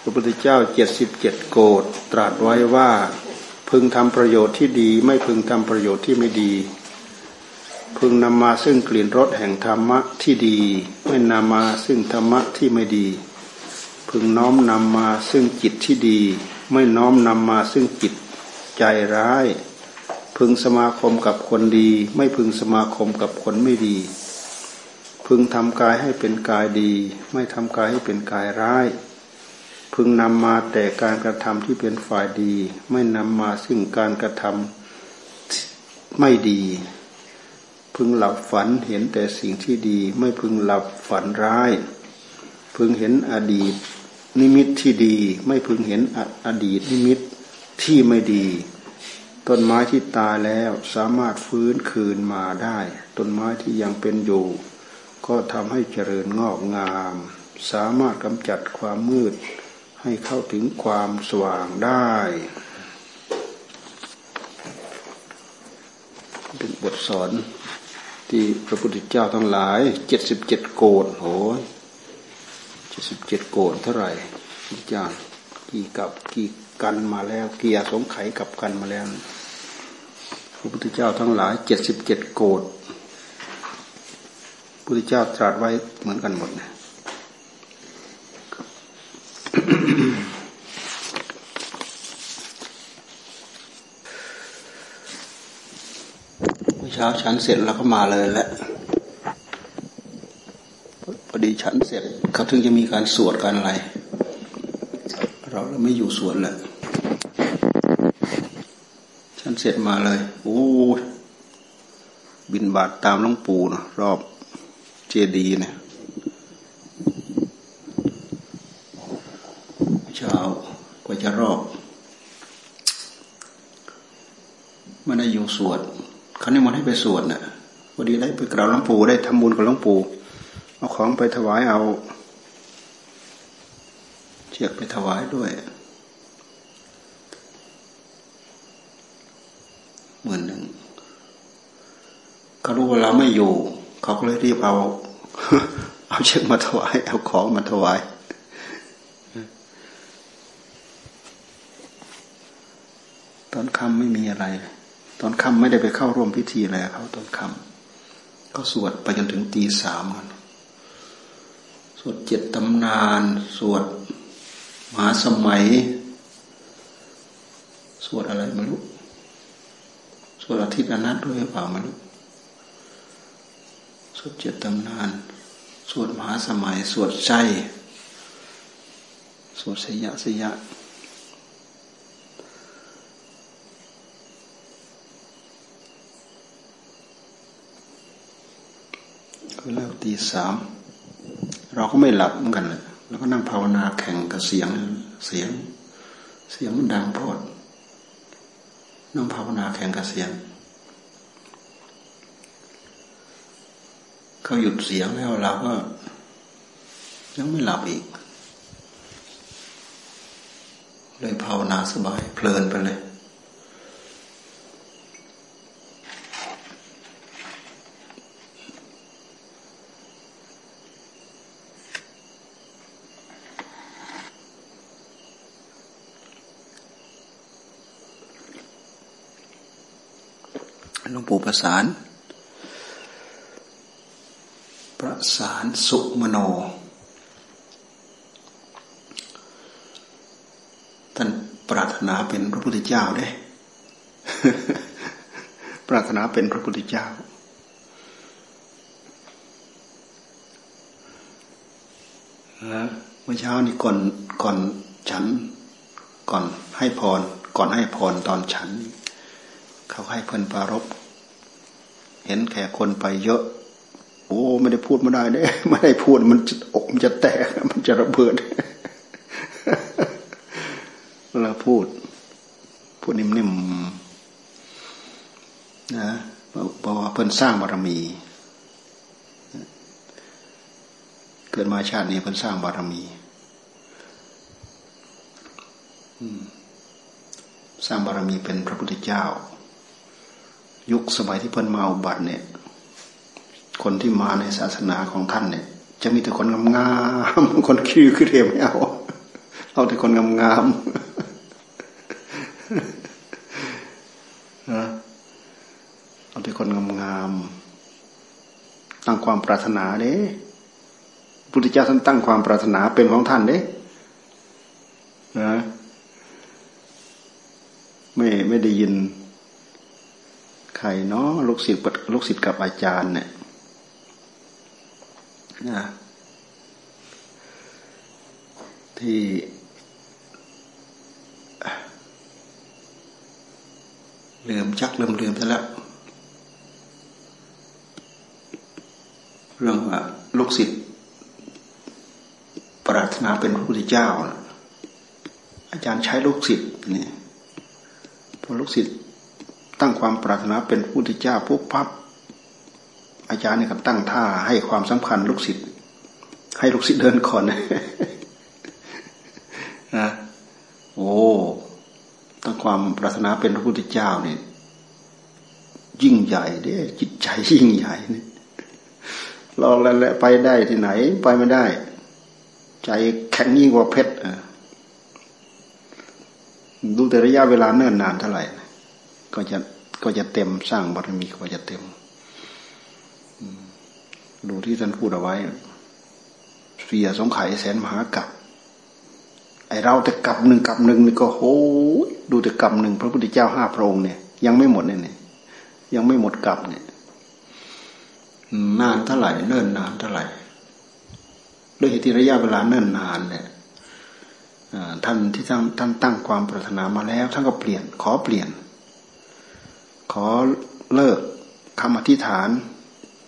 พระพุทธเจ้าเจ็ดสิบเจ็ดโกดตรัสไว้ว่าพึงทำประโยชน์ที่ดี ไม่พึงทำประโยชน์ที่ไม่ดี พึงนำมาซึ่งกลิ่นรสแห่งธรรมะที่ดี ไม่นำมาซึ่งธรรมะที่ไม่ดี พึงน้อมนำมาซึ่งจิตที่ดี ไม่น้อมนำมาซึ่งจิตใจร้าย พึงสมาคมกับคนดี ไม่พึงสมาคมกับคนไม่ดี พึงทำกายให้เป็นกายดี ไม่ทำกายให้เป็นกายร้าย พึงนำมาแต่การกระทำที่เป็นฝ่ายดี ไม่นำมาซึ่งการกระทำไม่ดี พึงหลับฝันเห็นแต่สิ่งที่ดี ไม่พึงหลับฝันร้าย พึงเห็นอดีต นิมิตที่ดี ไม่พึงเห็นอดีตนิมิตที่ไม่ดีต้นไม้ที่ตายแล้วสามารถฟื้นคืนมาได้ ต้นไม้ที่ยังเป็นอยู่ ก็ทำให้เจริญงอกงาม สามารถกำจัดความมืดให้เข้าถึงความสว่างได้ เป็นบทสอนที่พระพุทธเจ้าทั้งหลายเจ็ดสิบเจ็ดโกดโหเจ็ดสิบเจ็ดโกดเท่าไหร่พุทธเจ้ากี่กับกี่กันมาแล้วกี่สงไขกับกันมาแล้ว พระพุทธเจ้าทั้งหลายเจ็ดสิบเจ็ดโกด พุทธเจ้าตรัสไว้เหมือนกันหมดนะเช้าฉันเสร็จแล้วก็มาเลยแหละพอดีฉันเสร็จเขาถึงจะมีการสวดกันอะไร เราไม่อยู่สวดแหละฉันเสร็จมาเลยโอ้บินบาทตามหลวงปู่นะรอบ จดีเนี่ยจะรอบไม่ได้อยู่สวดเขานี่มันให้ไปสวดนะ่ะพอดีได้ไปกราบหลวงปู่ได้ทำบุญกับหลวงปู่เอาของไปถวายเอาเชือกไปถวายด้วยเหมือนหนึ่งเขารู้ว่าเราไม่อยู่ เขาก็เลยรีบเอา เอาเชือกมาถวาย เอาของมาถวายตอนค่ำไม่มีอะไร ตอนค่ำไม่ได้ไปเข้าร่วมพิธีอะไรเขาตอนค่ำก็สวดไปจนถึงตีสามนันสวดเจ็ดตำนาน สวดมหาสมัย สวดอะไรไม่รู้สวดอาทิตย์อนัตด้วยเปล่าไม่รู้สวดเจ็ดตำนาน สวดมหาสมัย สวดใจ สวดสยะสยะ ก็เลิกตีสาม เราก็ไม่หลับเหมือนกันเลยแล้วก็นั่งภาวนาแข่งกับเสียงเสียง เสียงมันดังพอดนั่งภาวนาแข่งกับเสียง เขาหยุดเสียงแล้วเราก็ ยังไม่หลับอีก เลยภาวนาสบายเพลินไปเลยหลวงปู่ประสาน ประ สุมโน ท่านปรารถนาเป็นพระพุทธเจ้าเด้ปรารถนาเป็นพระพุทธเจ้า เมื่อเช้านี้ก่อนก่อนฉัน ก่อนให้พร ก่อนให้พรตอนฉัน เขาให้เพิ่นปารบเห็นแขกคนไปเยอะ โอ้ไม่ได้พูดไม่ได้เด้ไม่ได้พูดมันจะอกมันจะแตกมันจะระเบิดเวลาพูด พูดนิ่มๆนะเพราะว่าเพิ่นสร้างบารมี เกิดมาชาตินี้เพิ่นสร้างบารมีสร้างบารมีเป็นพระพุทธเจ้า ยุคสมัยที่เพิ่นมาอุบัติเนี่ย คนที่มาในศาสนาของท่านเนี่ย จะมีแต่คนงามๆคนคิ้วคือเรียไม่เอาเอาแต่คนงามๆเอาแต่คนงามๆตั้งความปรารถนาเด้พุทธเจ้าท่านตั้งความปรารถนาเป็นของท่านเด้นะไม่ไม่ได้ยินใครเนาะลูกศิษย์ลูกศิษย์กับอาจารย์เนี่ย นะที่ลืมชักลืมลืมไปแล้ว เรื่องว่าลูกศิษย์ปรารถนาเป็นพระพุทธเจ้าอาจารย์ใช้ลูกศิษย์นี่พอลูกศิษย์ตั้งความปรารถนาเป็นพระพุทธเจ้าปุ๊บปั๊บ อาจารย์เนี่ยครับตั้งท่าให้ความสำคัญลูกศิษย์ให้ลูกศิษย์เดินก่อนนะโอ้ตั้งความปรารถนาเป็นพระพุทธเจ้าเนี่ยยิ่งใหญ่เด้จิตใจยิ่งใหญ่เนี่ยลองแล้วไปได้ที่ไหน ไปไม่ได้ ใจแข็งยิ่งกว่าเพชรดูแต่ระยะเวลาเนิ่นนานเท่าไหร่ ก็จะก็จะเต็มสร้างบารมีก็จะเต็ม ดูที่ท่านพูดเอาไว้เสียสงไข่แสนมหากับไอเราแต่กับหนึ่งกับหนึ่งนี่ก็โหดูแต่กับหนึ่งพระพุทธเจ้าห้าพระองค์เนี่ย ยังไม่หมดเนี่ยยังไม่หมดกับเนี่ยนานเท่าไหร่เนิ่นนานเท่าไหร่ด้วยเหตุระยะเวลาเนิ่นนานเนี่ยท่านที่ท่านท่านตั้งความปรารถนามาแล้ว ท่านก็เปลี่ยน ขอเปลี่ยน ขอเลิกคำอธิษฐาน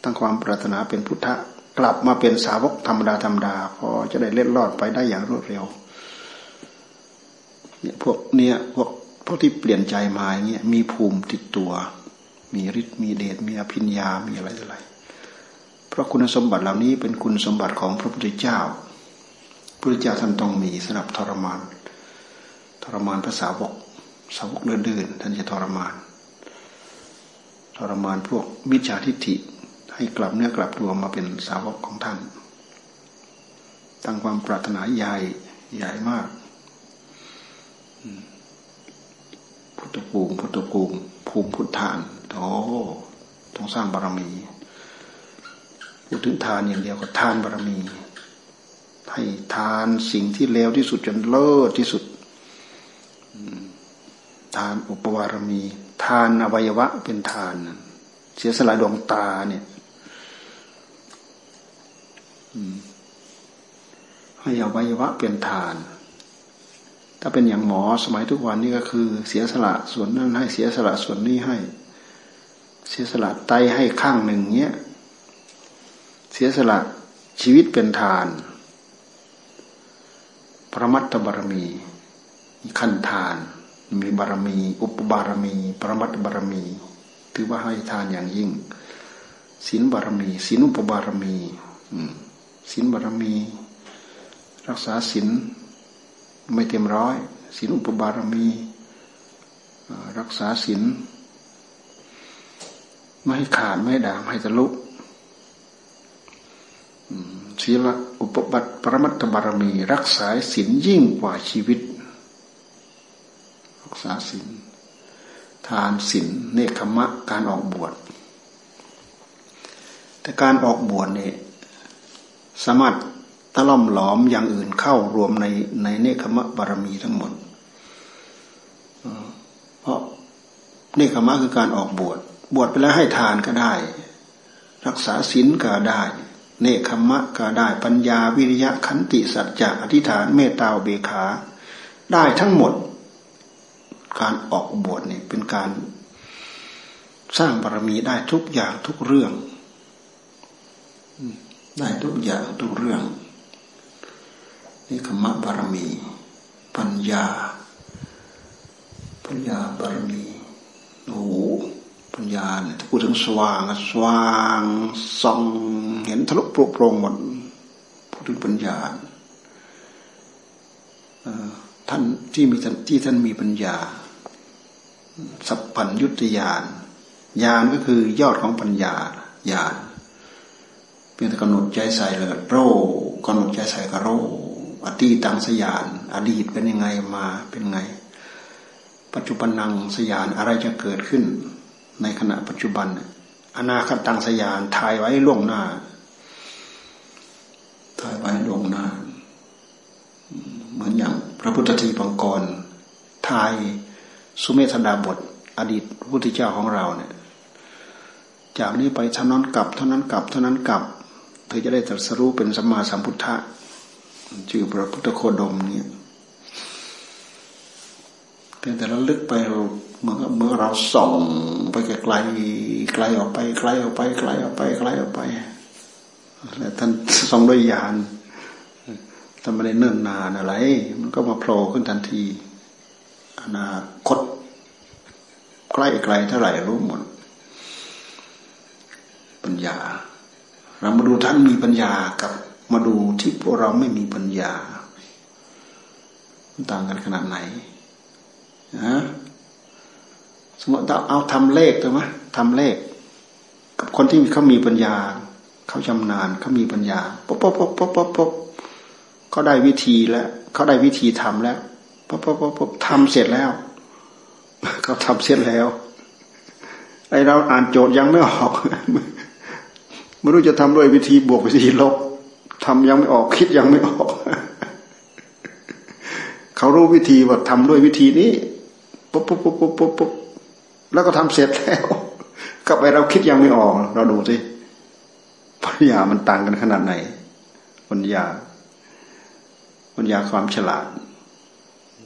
ตั้งความปรารถนาเป็นพุทธะกลับมาเป็นสาวกธรรมดาธรรมดาพอจะได้เล็ดลอดไปได้อย่างรวดเร็วเนี่ยพวกเนี้ยพวกพวกที่เปลี่ยนใจมาเงี้ยมีภูมิติดตัว มีฤทธิ์มีเดชมีอภิญญา มีอะไรอะไร เพราะคุณสมบัติเหล่านี้เป็นคุณสมบัติของพระพุทธเจ้า พระพุทธเจ้าท่านต้องมีสำหรับทรมาน ทรมานพระสาวกสาวกเดินๆท่านจะทรมาน ทรมานพวกมิจฉาทิฏฐิ ให้กลับเนื้อกลับตัวมาเป็นสาวกของท่านตั้งความปรารถนาใหญ่ใหญ่มากพุทธภูมิพุทธภูมิภูมิพุทธานโอ้ต้องสร้างบารมีพูดถึงทานอย่างเดียวก็ทานบารมี ให้ทานสิ่งที่เลวที่สุดจนเลิศที่สุดทานอุปวารมี ทานอวัยวะเป็นทาน เสียสละดวงตาเนี่ย ให้อวัยวะเป็นทาน ถ้าเป็นอย่างหมอสมัยทุกวันนี้ก็คือ เสียสละส่วนนั้นให้เสียสละส่วนนี้ให้ เสียสละไตให้ข้างหนึ่งเนี้ย เสียสละชีวิตเป็นทาน พระมัตตบารมีขั้นทาน มีบารมี อุปบารมี ปรมัตตบารมี ถือว่าให้ทานอย่างยิ่งศีลบารมีศีลอุปบารมี อืม ศีลบารมี รักษาศีลไม่เต็มร้อยศีลอุปบารมี รักษาศีลไม่ให้ขาดไม่ให้ด่างให้ทะลุศีลอุปบัติปรมัตถบารมี รักษาศีลยิ่งกว่าชีวิต รักษาศีลทานศีลเนคขมะการออกบวชแต่การออกบวชเนี่ย สามารถตะล่อมหลอมอย่างอื่นเข้ารวมในในเนคขมะบารมีทั้งหมด เพราะเนคขมะคือการออกบวช บวชไปแล้วให้ทานก็ได้ รักษาศีลก็ได้ เนคขมะก็ได้ ปัญญาวิริยะขันติสัจจะอธิษฐานเมตตาเบขา ได้ทั้งหมด การออกบวชนี่เป็นการสร้างบารมีได้ทุกอย่างทุกเรื่อง ได้ทุกอย่างทุกเรื่อง นี่ขมะบารมี ปัญญา ปัญญาบารมีโอ้ปัญญาเนี่ยถ้าพูดถึงสว่างสว่างส่องเห็นทะลุโปร่งหมดพูดถึงปัญญาท่านที่มีที่ท่านมีปัญญา สัพพัญยุตยานญาณก็คือยอดของปัญญาญาณ พียงแต่กำหนดใจใส่เลยโรกำหนดใจใส่ก็โรอดีตังสยาน อดีตเป็นยังไงมาเป็นไง ปัจจุบันนังสยานอะไรจะเกิดขึ้น ในขณะปัจจุบัน อนาคตังสยานทายไว้ล่วงหน้าทายไว้ล่วงหน้า เหมือนอย่างพระพุทธทีปังกรทายสุเมธดาบท อดีตพระพุทธเจ้าของเราเนี่ย จากนี้ไปเท่านั้นกลับเท่านั้นกลับเท่านั้นกลับ เธอจะได้ตรัสรู้เป็นสัมมาสัมพุทธะชื่อพระพุทธโคดมเนี่ยแต่แต่ละลึกไปเราเมื่อเมื่อเราส่องไปไกลไกลออกไปไกลออกไปไกลออกไปไกลออกไปแล้วท่านส่องด้วยญาณท่านไม่ได้เนิ่นนานอะไร มันก็มาโผล่ขึ้นทันที อนาคตใกล้ไกลเท่าไหร่รู้หมดปัญญา เรามาดูท่านมีปัญญากับมาดูที่พวกเราไม่มีปัญญาต่างกันขนาดไหนนะสมมติเราเอาทำเลขถูกไหมทำเลข กับคนที่เขามีปัญญา เขาชำนาญเขามีปัญญาปุ๊บปุ๊บปุ๊บปุ๊บปุ๊บป๊บเขาได้วิธีแล้วเขาได้วิธีทำแล้วปุ๊บปุ๊บปุ๊บปุ๊บทำเสร็จแล้วเขาทำเสร็จแล้วไอเราอ่านโจทย์ยังไม่ออก ไม่รู้จะทำด้วยวิธีบวกวิธีลบทำยังไม่ออกคิดยังไม่ออก เขารู้วิธีว่าทำด้วยวิธีนี้ปุ๊บปุ๊บปุ๊บปุ๊บปุ๊บปุ๊บแล้วก็ทำเสร็จแล้วกลับไปเราคิดยังไม่ออก เราดูสิปัญญามันต่างกันขนาดไหนปัญญาปัญญาความฉลาด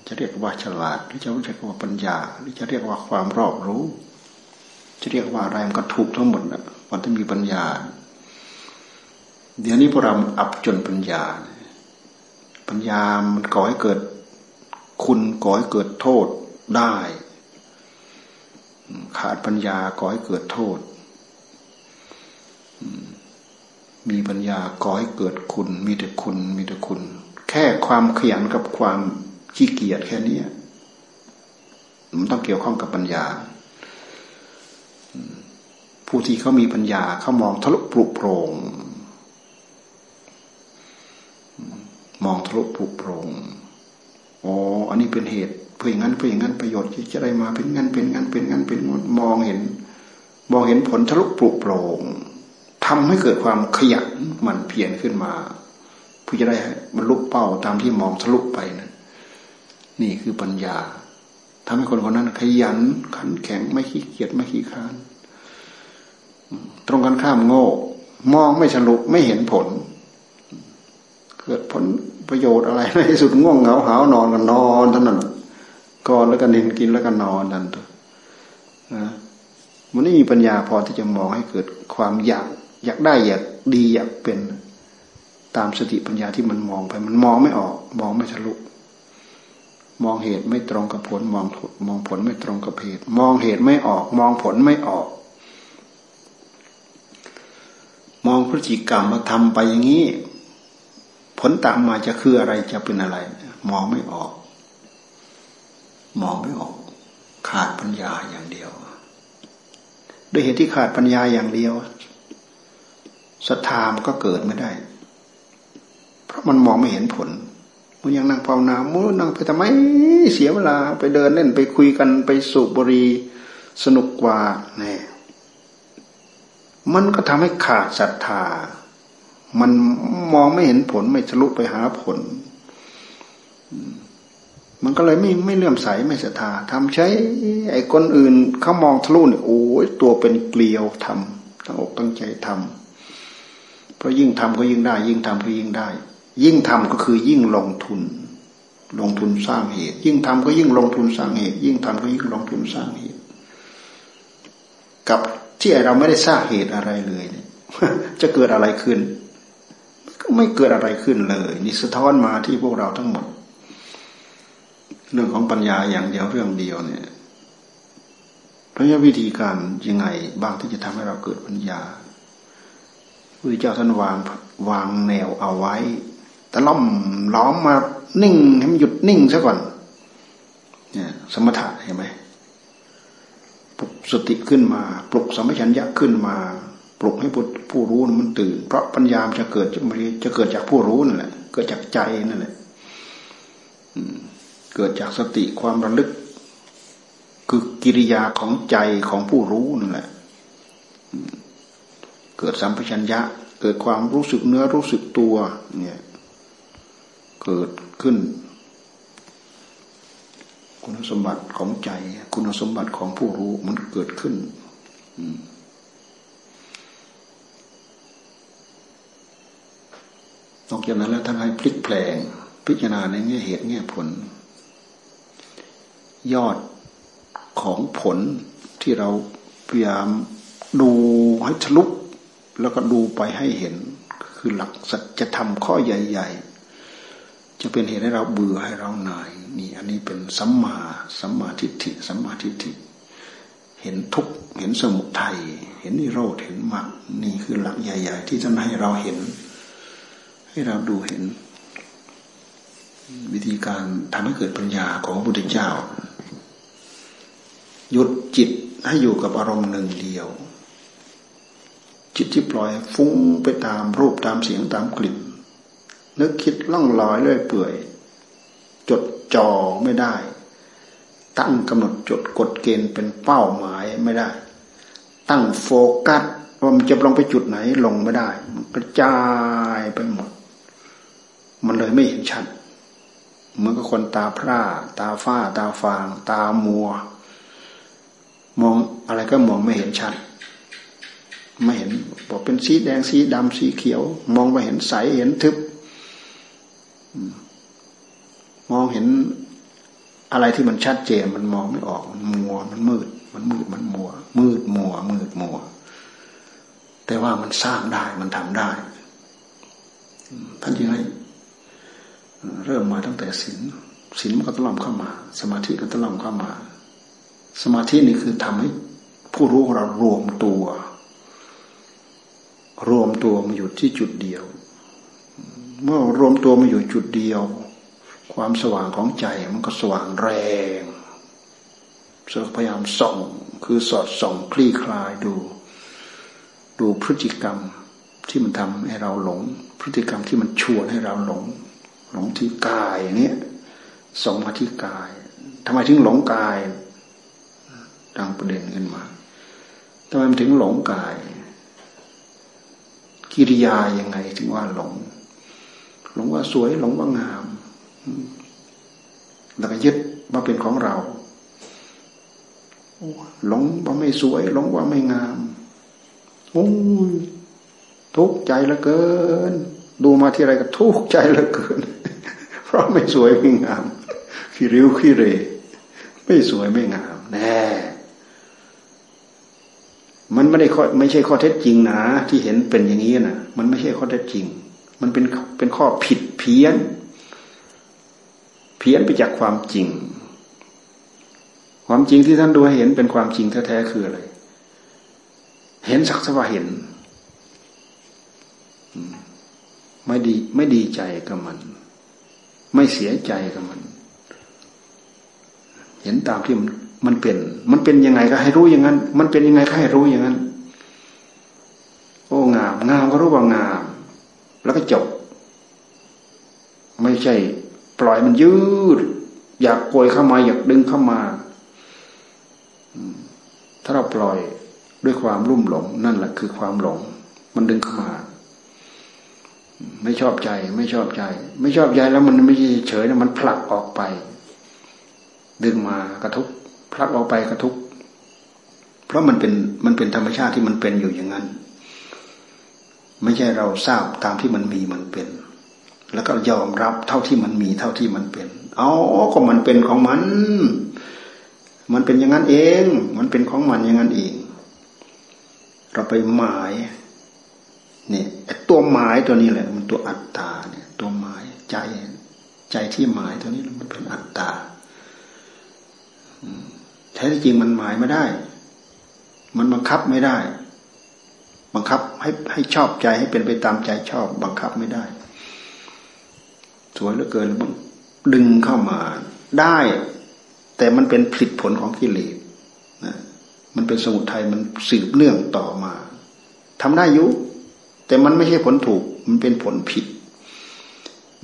จะเรียกว่าฉลาด หรือจะเรียกว่าปัญญา หรือจะเรียกว่าความรอบรู้ จะเรียกว่าอะไรมันก็ถูกทั้งหมดนะมันต้องมีปัญญา เดี๋ยวนี้พวกเราอับจนปัญญา ปัญญามันก่อให้เกิดคุณก่อให้เกิดโทษได้ ขาดปัญญาก่อให้เกิดโทษ มีปัญญาก่อให้เกิดคุณ มีแต่คุณ มีแต่คุณ แค่ความขยันกับความขี้เกียจแค่นี้มันต้องเกี่ยวข้องกับปัญญา ผู้ที่เขามีปัญญาเขามองทะลุปลุกโปร่ง มองทะลุปลุกโปร่งอ๋อ อันนี้เป็นเหตุเพื่ออย่างนั้นเพื่ออย่างนั้นประโยชน์จะได้มาเป็นงั้นเป็นงั้นเป็นงั้นเป็นงดมองเห็น มองเห็นผลทะลุปลุกโปร่งทำให้เกิดความขยันมันเพียรขึ้นมาเพื่อจะได้บรรลุเป้าตามที่มองทะลุไปนะนี่คือปัญญาทำให้คนคนนั้นขยันขันแข็งไม่ขี้เกียจไม่ขี้ค้านตรงกันข้ามโง่ มองไม่ทะลุไม่เห็นผล เกิดผล ประโยชน์อะไรในสุดง่วงเหงาหาวนอนกันนอนเท่านั้นก่อนแล้วก็นินกินแล้วก็นอนนั่นตัวมันไม่มีปัญญาพอที่จะมองให้เกิดความอยาก อยากได้อยากดีอยากเป็น ตามสติปัญญาที่มันมองไป มันมองไม่ออก มองไม่ทะลุมองเหตุไม่ตรงกับผลมองมองผลไม่ตรงกับเหตุ มองเหตุไม่ออก มองผลไม่ออก มองพฤติกรรมมาทำไปอย่างนี้ ผลตามมาจะคืออะไรจะเป็นอะไร มองไม่ออก มองไม่ออก ขาดปัญญาอย่างเดียว ด้วยเหตุที่ขาดปัญญาอย่างเดียวศรัทธามันก็เกิดไม่ได้ เพราะมันมองไม่เห็นผลมันยังนั่งภาวนามุนั่งไปทำไมเสียเวลาไปเดินเล่นไปคุยกันไปสูบบุหรี่สนุกกว่าเนี่ยมันก็ทำให้ขาดศรัทธา มันมองไม่เห็นผลไม่ทะลุไปหาผล มันก็เลยไม่ไม่เลื่อมใสไม่ศรัทธาทำใช้ ไอ้คนอื่นเขามองทะลุเนี่ยโอ้ยตัวเป็นเกลียวทำตั้งอกตั้งใจทำเพราะยิ่งทำก็ยิ่งได้ ยิ่งทำก็ยิ่งได้ ยิ่งทำก็คือยิ่งลงทุน ลงทุนสร้างเหตุ ยิ่งทำก็ยิ่งลงทุนสร้างเหตุ ยิ่งทำก็ยิ่งลงทุนสร้างเหตุ กับที่เราไม่ได้สร้างเหตุอะไรเลยเนี่ยจะเกิดอะไรขึ้น ก็ไม่เกิดอะไรขึ้นเลย นี่สะท้อนมาที่พวกเราทั้งหมด เรื่องของปัญญาอย่างเดียวเรื่องเดียวเนี่ยพระยาวิธีการยังไงบ้างที่จะทำให้เราเกิดปัญญาพระเจ้าท่านวางวางแนวเอาไว้แต่ล้อมล้อมมานิ่งให้มันหยุดนิ่งซะก่อนเนี่ยสมถะเห็นไหมปลุกสติขึ้นมา ปลุกสมัชัญญะขึ้นมา ปลุกให้ผู้รู้มันตื่น เพราะปัญญามจะเกิดจะจะเกิดจากผู้รู้นั่นแหละ เกิดจากใจนั่นแหละเกิดจากสติความระลึก คือกิริยาของใจของผู้รู้นั่นแหละเกิดสัมปชัญญะ เกิดความรู้สึกเนื้อรู้สึกตัว เนี่ย เกิดขึ้น คุณสมบัติของใจ คุณสมบัติของผู้รู้มันเกิดขึ้น อืม นอกจากนั้นแล้วท่านให้พลิกแปลง พิจารณาในแง่เหตุแง่ผล ยอดของผลที่เราพยายามดูให้ทะลุแล้วก็ดูไปให้เห็น คือหลักสัจธรรมข้อใหญ่ ๆ จะเป็นเหตุให้เราเบื่อให้เราหน่ายนี่อันนี้เป็นสัมมาสัมมาทิฏฐิสัมมาทิฏฐิ เห็นทุกเห็นสมุทัยเห็นนิโรธเห็นมรรคนี่คือหลักใหญ่ ๆ ที่ท่านให้เราเห็น ให้เราดูเห็น วิธีการทำให้เกิดปัญญาของพระพุทธเจ้า หยุดจิตให้อยู่กับอารมณ์หนึ่งเดียว จิตที่ปล่อยฟุ้งไปตามรูปตามเสียงตามกลิ่น นึกคิดล่องลอยเรื่อยเปื่อย จดจ่อไม่ได้ ตั้งกำหนดจดกฎเกณฑ์เป็นเป้าหมายไม่ได้ ตั้งโฟกัสว่ามันจะลงไปจุดไหนลงไม่ได้ มันกระจายไปหมด มันเลยไม่เห็นชัดเหมือนกับคนตาพร่า ตาฝ้า ตาฟาง ตามัว มองอะไรก็มองไม่เห็นชัด ไม่เห็นบอกเป็นสีแดงสีดำสีเขียว มองไม่เห็นใสเห็นทึบ มองเห็นอะไรที่มันชัดเจนมันมองไม่ออกมันมัว มันมืด มันมืดมันมัว มืดมัว มืดมัว แต่ว่ามันสร้างได้มันทำได้ท่านยังไง เริ่มมาตั้งแต่ศีลศีลมันก็ตล่อมเข้ามา สมาธิก็ตล่อมเข้ามา สมาธินี่คือทำให้ผู้รู้ของเรารวมตัว รวมตัวมาอยู่ที่จุดเดียว เมื่อรวมตัวมาอยู่จุดเดียว ความสว่างของใจมันก็สว่างแรงเสพยายามส่องคือสอดส่องคลี่คลายดู ดูพฤติกรรมที่มันทำให้เราหลง พฤติกรรมที่มันชวนให้เราหลง หลงที่กายเนี่ยส่งมาที่กายทำไมถึงหลงกายดังประเด็นขึ้นมาทำไมมันถึงหลงกาย กิริยายังไงถึงว่าหลง หลงว่าสวยหลงว่างาม แล้วก็ยึดว่าเป็นของเรา หลงว่าไม่สวย หลงว่าไม่งามโอ้ยทุกข์ใจเหลือเกิน ดูมาที่ไรก็ทุกข์ใจเหลือเกิน ราะไม่สวยไม่งามขี้ริ้วขี้เรไม่สวยไม่งาม แน่ มันไม่ได้ข้อไม่ใช่ข้อเท็จจริงนะที่เห็นเป็นอย่างนี้นะมันไม่ใช่ข้อเท็จจริง มันเป็นเป็นข้อผิดเพี้ยน เพี้ยนไปจากความจริง ความจริงที่ท่านดูให้เห็นเป็นความจริงแท้ๆคืออะไรเห็นสักสว่าเห็น ไม่ดีไม่ดีใจกับมัน ไม่เสียใจกับมัน เห็นตามที่มันมันเป็น มันเป็นยังไงก็ให้รู้อย่างนั้น มันเป็นยังไงก็ให้รู้อย่างนั้น โอ้งามงามก็รู้ว่างาม แล้วก็จบ ไม่ใช่ ปล่อยมันยืด อยากโกยเข้ามา อยากดึงเข้ามาถ้าเราปล่อยด้วยความรุ่มหลง นั่นแหละคือความหลง มันดึงเข้ามา ไม่ชอบใจ ไม่ชอบใจ ไม่ชอบใจแล้วมันไม่เฉยนะมันผลักออกไป ดึงมากระทุกผลักออกไปกระทุกเพราะมันเป็นมันเป็นธรรมชาติที่มันเป็นอยู่อย่างนั้น ไม่ใช่เราทราบตามที่มันมีมันเป็น แล้วก็ยอมรับเท่าที่มันมีเท่าที่มันเป็นเอ๋อก็มันเป็นของมัน มันเป็นอย่างนั้นเอง มันเป็นของมันอย่างนั้นเอง เราไปหมาย เนี่ยตัวหมายตัวนี้แหละ มันตัวอัตตาเนี่ย ตัวหมายใจ ใจที่หมายตัวนี้มันเป็นอัตตาแท้จริงมันหมายไม่ได้ มันบังคับไม่ได้ บังคับให้ให้ชอบใจให้เป็นไปตามใจชอบ บังคับไม่ได้ สวยเหลือเกินดึงเข้ามาได้ แต่มันเป็นผลิตผลของกิเลสนะมันเป็นสมุทัยมันสืบเนื่องต่อมาทำได้อยู่ แต่มันไม่ใช่ผลถูก มันเป็นผลผิด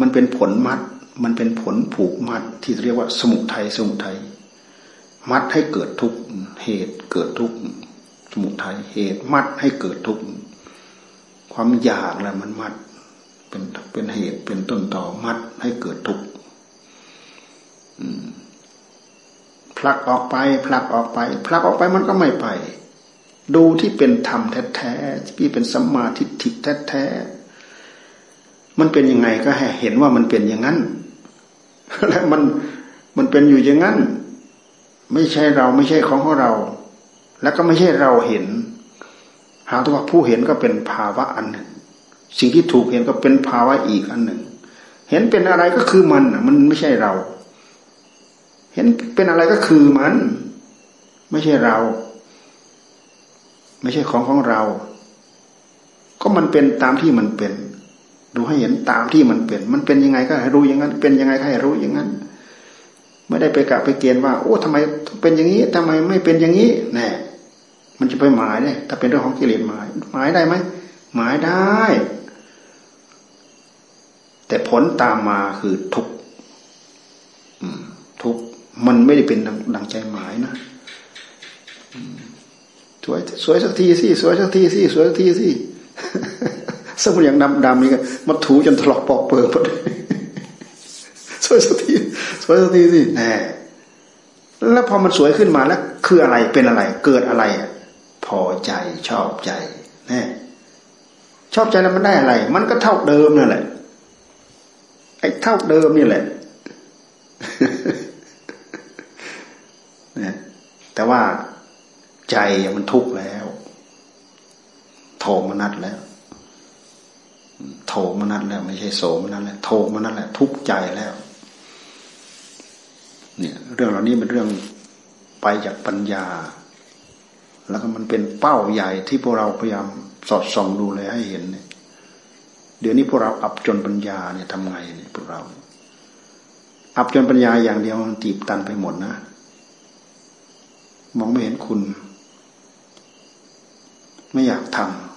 มันเป็นผลมัด มันเป็นผลผูกมัดที่เรียกว่า สมุทัยสมุทัยมัดให้เกิดทุกเหตุเกิดทุกสมุทัยเหตุมัดให้เกิดทุกความอยากแหละมันมัด เป็นเป็นเหตุเป็นต้นต่อมัดให้เกิดทุกผลักออกไปผลักออกไปผลักออกไปมันก็ไม่ไป ดูที่เป็นธรรมแท้ๆที่เป็นสัมมาทิฏฐิแท้ๆมันเป็นยังไงก็ให้เห็นว่ามันเป็นอย่างนั้นและมันมันเป็นอยู่อย่างนั้น ไม่ใช่เราไม่ใช่ของของเรา แล้วก็ไม่ใช่เราเห็น หากว่าผู้เห็นก็เป็นภาวะอันหนึ่ง สิ่งที่ถูกเห็นก็เป็นภาวะอีกอันหนึ่ง เห็นเป็นอะไรก็คือมันมันไม่ใช่เรา เห็นเป็นอะไรก็คือมัน ไม่ใช่เรา ไม่ใช่ของของเรา ก็มันเป็นตามที่มันเป็น ดูให้เห็นตามที่มันเป็น มันเป็นยังไงก็ให้รู้อย่างนั้น เป็นยังไงก็ให้รู้อย่างนั้น ไม่ได้ไปกะไปเกณฑ์ว่า โอ้ทำไมเป็นอย่างนี้ทำไมไม่เป็นอย่างนี้แน่มันจะไปหมายเนี่ยถ้าเป็นเรื่องของกิเลสหมาย หมายได้ไหมหมายได้ แต่ผลตามมาคือทุกทุกมันไม่ได้เป็นดังใจหมายนะ วยสวยสักทีสิสวยสักทีสิสวยสักทีสิสมุนอย่างดำดำนี่ก็มาถูจนถลอกปอกเปิดหมดสวยสักทีสวยสักทีสิแหมแล้วพอมันสวยขึ้นมาแล้ว คืออะไรเป็นอะไร เกิดอะไรอะพอใจชอบใจแน่ชอบใจแล้วมันได้อะไร มันก็เท่าเดิมนั่นแหละไอ้เท่าเดิมนี่แหละนะแต่ว่า ใจมันทุกข์แล้ว โทมนัดแล้ว โทมนัดแล้ว ไม่ใช่โสมนัดแล้วโทมนัดแล้วทุกข์ใจแล้ว เนี่ย เรื่องเหล่านี้เป็นเรื่องไปจากปัญญา แล้วก็มันเป็นเป้าใหญ่ที่พวกเราพยายามสอดส่องดูเลยให้เห็นเนี่ยเดี๋ยวนี้พวกเราอับจนปัญญาเนี่ยทำไงเนี่ยพวกเรา อับจนปัญญาอย่างเดียวมันตีบตันไปหมดนะ มองไม่เห็นคุณ ไม่อยากทำ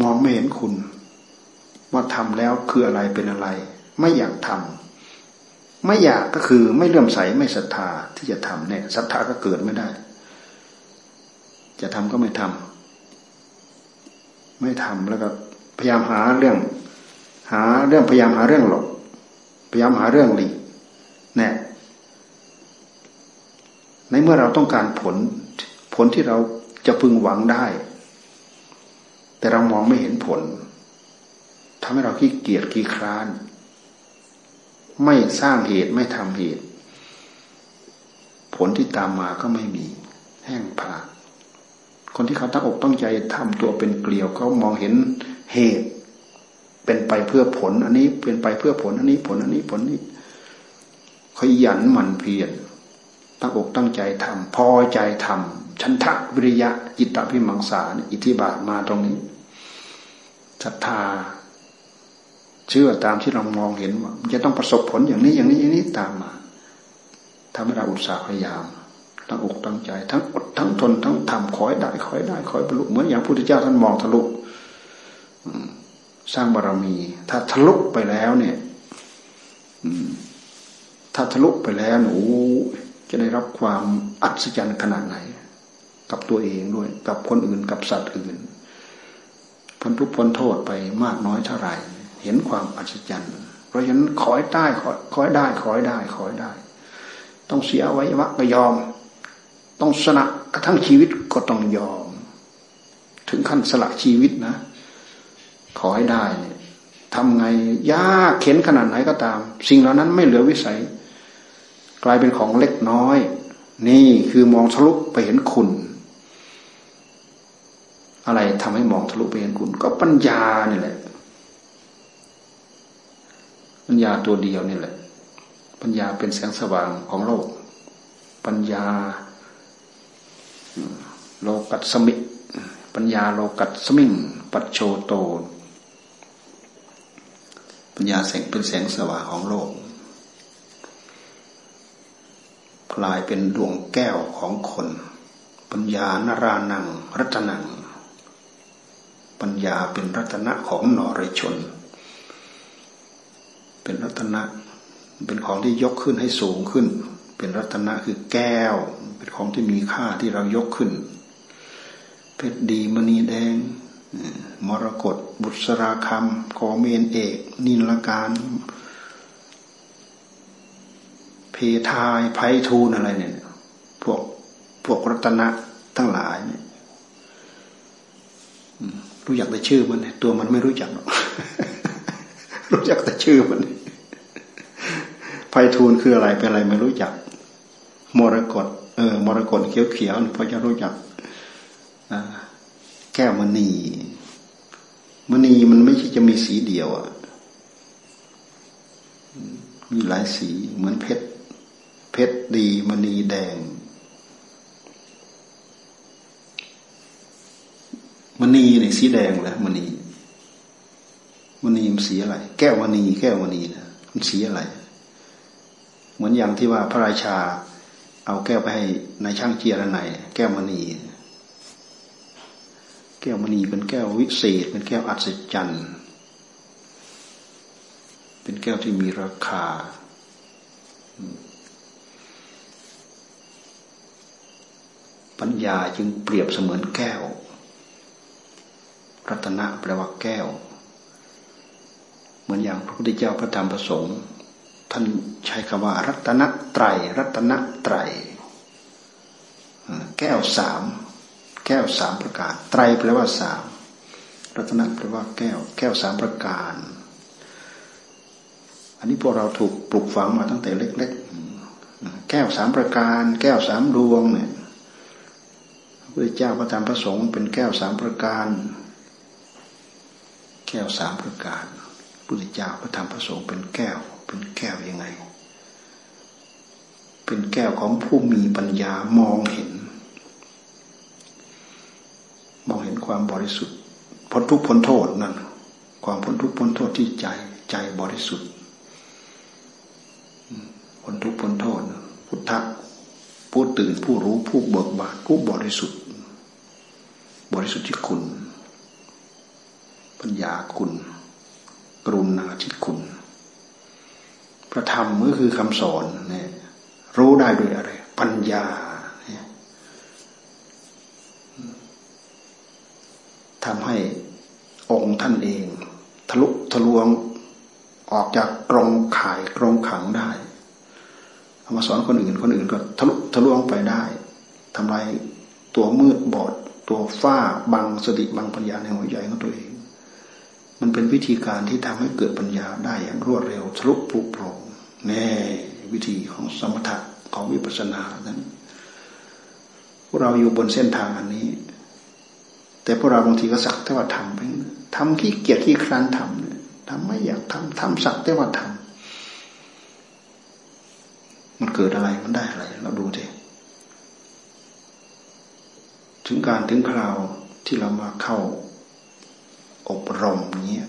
มองไม่เห็นคุณ ว่าทำแล้วคืออะไรเป็นอะไร ไม่อยากทำไม่อยากก็คือไม่เลื่อมใสไม่ศรัทธาที่จะทำเนี่ยศรัทธาก็เกิดไม่ได้ จะทำก็ไม่ทำไม่ทำแล้วก็พยายามหาเรื่อง หาเรื่องพยายามหาเรื่องหลบพยายามหาเรื่องหลีกเนี่ยในเมื่อเราต้องการผล ผลที่เราจะพึงหวังได้ แต่เรามองไม่เห็นผลทำให้เราขี้เกียจขี้คร้าน ไม่สร้างเหตุไม่ทำเหตุ ผลที่ตามมาก็ไม่มี แห้งผากคนที่เขาตั้งอกตั้งใจทำตัวเป็นเกลียวเขามองเห็นเหตุ เป็นไปเพื่อผล อันนี้เป็นไปเพื่อผล อันนี้ผลอันนี้ผลนี้ขยันหมั่นเพียรตั้งอกตั้งใจทำพอใจทำ ชันทะวิริยะจิตตพิมังสาอิทธิบาทมาตรงนี้ศรัทธา เชื่อตามที่เรามองเห็นว่าจะต้องประสบผลอย่างนี้อย่างนี้อย่างนี้ตามมาทำให้เราอุตสาห์พยายามทั้งอกตั้งใจ ทั้งอดทั้งทนทั้งทำคอยได้คอยได้คอยบรรลุเหมือนอย่างพระพุทธเจ้าท่านมองทะลุสร้างบารมี ถ้าทะลุไปแล้วเนี่ยถ้าทะลุไปแล้วหนูจะได้รับความอัศจรรย์ขนาดไหน กับตัวเองด้วย กับคนอื่นกับสัตว์อื่นพ้นทุกพ้นโทษไปมากน้อยเท่าไหร่ เห็นความอัศจรรย์ เพราะฉะนั้นขอยได้ขอคอยได้ขอยได้ขอยได้ ต้องเสียไว้วะก็ยอม ต้องสละกระทั่งชีวิตก็ต้องยอม ถึงขั้นสละชีวิตนะ ขอให้ได้ทำไงยากเข็นขนาดไหนก็ตาม สิ่งเหล่านั้นไม่เหลือวิสัย กลายเป็นของเล็กน้อย นี่คือมองทะลุไปเห็นคุณ อะไรทำให้มองทะลุไปเห็นคุณ ก็ปัญญานี่แหละ ปัญญาตัวเดียวนี่แหละ ปัญญาเป็นแสงสว่างของโลก ปัญญา โลกัตสมิ ปัญญาโลกัตสมิงปัจโชโต ปัญญาแสงเป็นแสงสว่างของโลก กลายเป็นดวงแก้วของคนปปัญญานารานัง รัตนัง ปัญญาเป็นรัตนะของนอริชน เป็นรัตนะเป็นของที่ยกขึ้นให้สูงขึ้น เป็นรัตนะคือแก้ว เป็นของที่มีค่าที่เรายกขึ้น เพชรดีมณีแดงมรกตบุษราคำขอเมนเอก นินลการ เพทายไพทูนอะไรเนี่ย พวกพวกรัตนะทั้งหลายเนี่ย รู้จักแต่ชื่อมัน ตัวมันไม่รู้จักหรอกรู้จักแต่ชื่อมันไพทูลคืออะไรเป็นอะไรไม่รู้จัก มรกตเออมรกตเขียวเขียวพอจะรู้จักแก้วมณีมณีมันไม่ใช่จะมีสีเดียวอะมีหลายสีเหมือนเพชรเพชรดีมณีแดง มณีเนี่ยสีแดงแหละมณีมณีมันสีอะไร แก้วมณีแก้วมณีนะมันสีอะไร เหมือนอย่างที่ว่าพระราชา เอาแก้วไปให้ในช่างเจียระไนแก้วมณี แก้วมณีเป็นแก้ววิเศษ เป็นแก้วอัศจรรย์เป็นแก้วที่มีราคาปัญญาจึงเปรียบเสมือนแก้ว รัตนะแปลว่าแก้ว เหมือนอย่างพระพุทธเจ้าพระธรรมพระสงฆ์ท่านใช้คำว่า รัตนไตร รัตนไตร แก้วสามแก้วสามประการ ไตรแปลว่าสามรัตนะแปลว่าแก้ว แก้วสามประการ อันนี้พวกเราถูกปลูกฝังมาตั้งแต่เล็ก ๆ แก้วสามประการ แก้วสามดวงเนี่ยพระพุทธเจ้าพระธรรมพระสงฆ์เป็นแก้วสามประการ ก้วสามประการพุทธเจ้าพระธรรมพระสงฆ์เป็นแก้ว เป็นแก้วยังไง เป็นแก้วของผู้มีปัญญามองเห็น มองเห็นความบริสุทธิ์พ้นทุกพ้นโทษนั่นความพ้นทุกพ้นโทษที่ใจใจบริสุทธิ์พ้นทุกพ้นโทษ พุทธะผู้ตื่นผู้รู้ผู้เบิกบานผู้บริสุทธิ์ บริสุทธิ์ที่คุณ ปัญญาคุณ กรุณาธิคุณ พระธรรมก็คือคำสอนเนี่ยรู้ได้ด้วยอะไร ปัญญาทำให้องค์ท่านเอง ทะลุทะลวงออกจากกรงข่ายกรงขังได้เอามาสอนคนอื่นคนอื่นก็ทะลุทะลวงไปได้ทำลายตัวมืดบอด ตัวฝ้าบังสติบังปัญญาในหัวใจของตัวเอง มันเป็นวิธีการที่ทำให้เกิดปัญญาได้อย่างรวดเร็วทะลุปุโปร่งแน่วิธีของสมถะของวิปัสสนานั้นพวกเราอยู่บนเส้นทางอันนี้ แต่พวกเราบางทีก็สักแต่ว่าทำไปทำขี้เกียจขี้คร้านทำทำไม่อยากทำทำสักแต่ว่าทำมันเกิดอะไรมันได้อะไร เราดูดิถึงการถึงคราวที่เรามาเข้า อบรมเนี้ย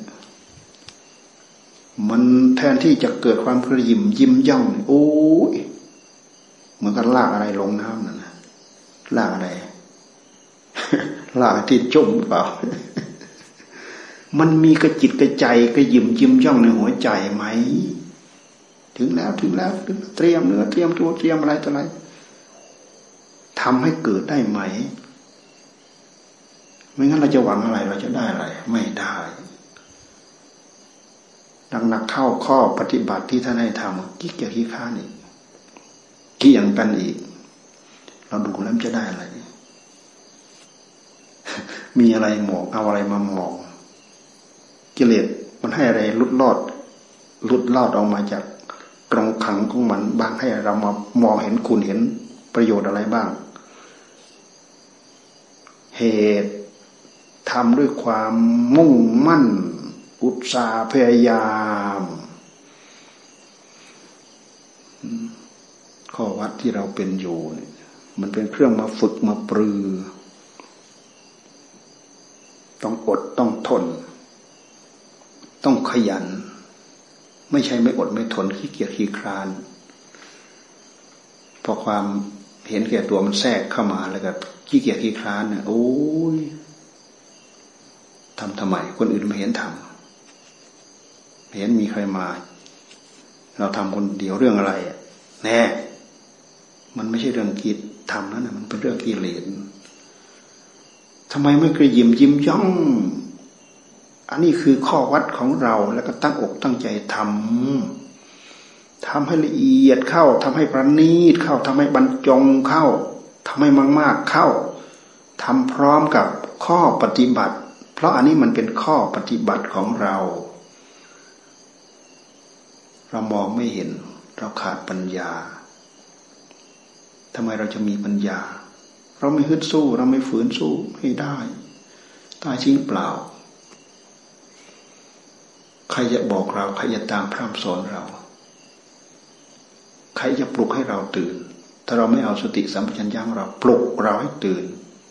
มันแทนที่จะเกิดความกระยิมยิ้มย่องโอ้ยเหมือนกับลากอะไรลงน้ำนั่นนะลากอะไรลากที่จมเปล่า มันมีกระจิตกระใจกระยิมยิ้มย่องในหัวใจไหม ถึงแล้วถึงแล้วเตรียมเนื้อเตรียมตัวเตรียมอะไรต่ออะไรทำให้เกิดได้ไหม ไม่งั้นเราจะหวังอะไรเราจะได้อะไร ไม่ได้ ดังนักเข้าข้อปฏิบัติที่ท่านให้ทำกี่เกี่ยวกี่ข้านี่กี่ยงกันอีก เราดูแล้วจะได้อะไร มีอะไรหมอกเอาอะไรมาหมอกกิเลสมันให้อะไรลุดลอดลุดลอดออกมาจากกรงขังของมันบ้างให้เรามามองเห็นคุณเห็นประโยชน์อะไรบ้าง เหตุ ทำด้วยความมุ่งมั่น อุตสาห์พยายามข้อวัดที่เราเป็นอยู่เนี่ยมันเป็นเครื่องมาฝึกมาปรือ ต้องอดต้องทน ต้องขยัน ไม่ใช่ไม่อดไม่ทนขี้เกียจขี้คลานพราะความเห็นแก่ตัวมันแทรกเข้ามาแล้วก็ขี้เกียจขี้คร้านเนี่ยโอ้ย ทำทำไม คนอื่นไม่เห็นทำเห็นมีใครมา เราทำคนเดียวเรื่องอะไรแน่มันไม่ใช่เรื่องกิจทำนั่นนะมันเป็นเรื่องกิเลสทำไมไม่กระยิมยิ้มย่อง อันนี้คือข้อวัดของเราแล้วก็ตั้งอกตั้งใจทำทำให้ละเอียดเข้าทำให้ประณีตเข้าทำให้บรรจงเข้าทำให้มาก ๆเข้าทำพร้อมกับข้อปฏิบัติ เพราะอันนี้มันเป็นข้อปฏิบัติของเรา เรามองไม่เห็น เราขาดปัญญาทำไมเราจะมีปัญญา เราไม่ฮึดสู้ เราไม่ฝืนสู้ให้ได้ตายชิงเปล่า ใครจะบอกเรา ใครจะตามพร่ำสอนเรา ใครจะปลุกให้เราตื่น ถ้าเราไม่เอาสติสัมปชัญญะเราปลุกเราให้ตื่น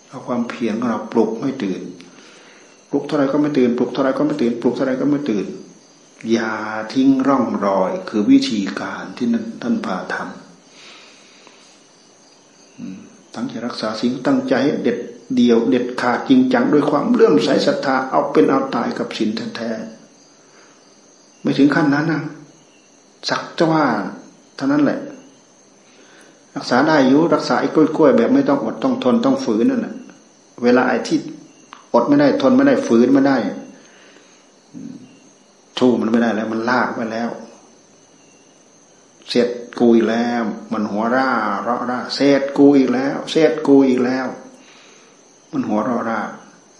เอาความเพียรของเราปลุกให้ตื่น ลุกเท่าไรก็ไม่ตื่นปลุกเท่าไรก็ไม่ตื่นปลุกเท่าไรก็ไม่ตื่น อย่าทิ้งร่องรอย คือวิธีการที่ท่านพาทำตั้งใจรักษาสิ่งตั้งใจเด็ดเดียวเด็ดขาดจริงจังด้วยความเลื่อมใสศรัทธาเอาเป็นเอาตายกับศีลแท้ๆไม่ถึงขั้นนั้นนะสักจะว่าเท่านั้นแหละ รักษาได้อยู่รักษาไอ้กล้วยๆแบบไม่ต้องอดต้องทนต้องฝืนนั่นแหละเวลาไอ้ที่ อดไม่ได้ทนไม่ได้ฝืนไม่ได้ทู่มันไม่ได้แล้ว มันลากไปแล้ว เสร็จกูอีกแล้ว มันหัวร่าเราะร่าเสร็จกูอีกแล้ว เสร็จกูอีกแล้ว มันหัวเราะร่า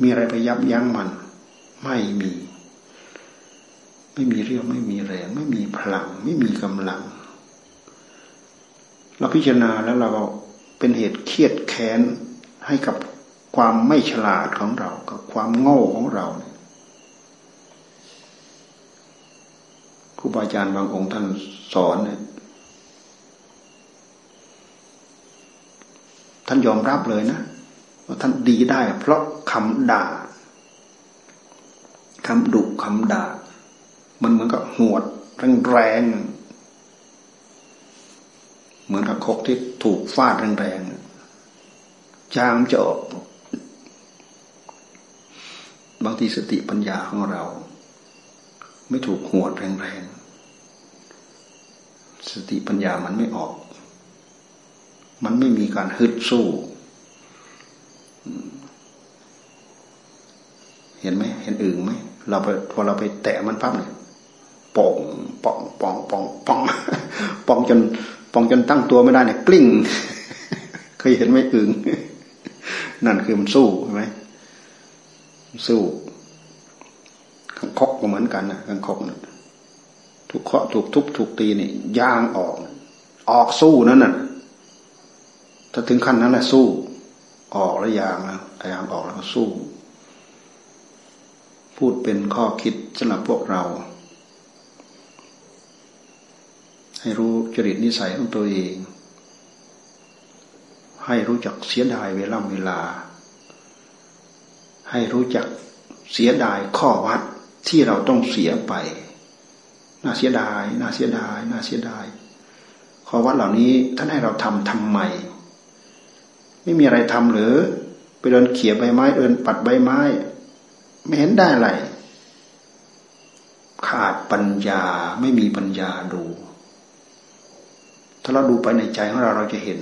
มีอะไรไปยับยั้งมัน ไม่มี ไม่มีเรี่ยวไม่มีแรงไม่มีพลัง ไม่มีกำลัง เราพิจารณาแล้วเราเป็นเหตุเครียดแค้นให้กับ ความไม่ฉลาดของเรา กับความโง่ของเราครูบาอาจารย์บางองค์ท่านสอนเนี่ยท่านยอมรับเลยนะว่าท่านดีได้ เพราะคำด่าคำดุคำด่า มันเหมือนกับหวดแรงๆเหมือนกับคกที่ถูกฟาดแรงๆจามจะออก บางทีสติปัญญาของเรา ไม่ถูกหวดแรงๆ สติปัญญามันไม่ออก มันไม่มีการฮึดสู้ เห็นไหมเห็นอึ่งไหมเราไปพอเราไปแตะมันปั๊บเนี่ยป่องป่องป่องป่องป่องป่องจนป่องจนตั้งตัวไม่ได้เนี่ยกลิ้งเคยเห็นไหมอึ่งนั่นคือมันสู้ใช่ไหม สู้ขังคอกก็เหมือนกันนะขังคอกนะถูกเคาะถูกทุบถูกตีนี่ย่างออก ออกสู้นั่นน่ะ ถ้าถึงขั้นนั้นแหละสู้ ออกแล้วยางแล้วยางออกแล้วก็สู้ พูดเป็นข้อคิดสำหรับพวกเรา ให้รู้จริตนิสัยของตัวเอง ให้รู้จักเสียดายเวลาเวลา ให้รู้จักเสียดายข้อวัดที่เราต้องเสียไป น่าเสียดาย น่าเสียดาย น่าเสียดาย ข้อวัดเหล่านี้ท่านให้เราทำทำไม ไม่มีอะไรทำหรือ ไปเดินเขี่ยใบไม้ เดินปัดใบไม้ ไม่เห็นได้อะไร ขาดปัญญา ไม่มีปัญญาดู ถ้าเราดูไปในใจของเราเราจะเห็น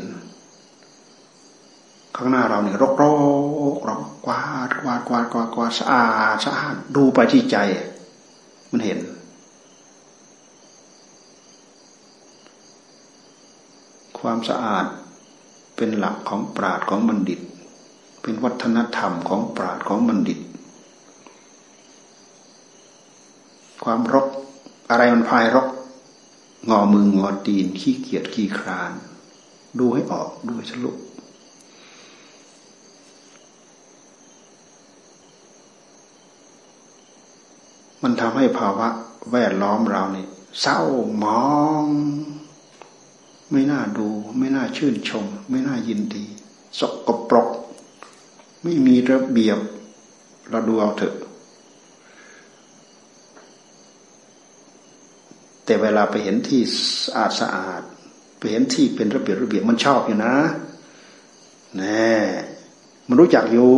ข้างหน้าเราเนี่ยรกรกรากวาดกวาดกวาดกวาดกวาดสะอาดสะอาดดูไปที่ใจ มันเห็น ความสะอาดเป็นหลักของปราดของบัณฑิต เป็นวัฒนธรรมของปราดของบัณฑิต ความรกอะไรมันพายรกงอมืองอตีนขี้เกียจขี้คราน ดูให้ออกดูให้ฉลุ มันทำให้ภาวะแวดล้อมเราเนี่ยเศร้ามอง ไม่น่าดู ไม่น่าชื่นชม ไม่น่ายินดีสกปรก ไม่มีระเบียบเราดูเอาเถอะ แต่เวลาไปเห็นที่สะอาดสะอาด ไปเห็นที่เป็นระเบียบระเบียบมันชอบอยู่นะแน่มันรู้จักอยู่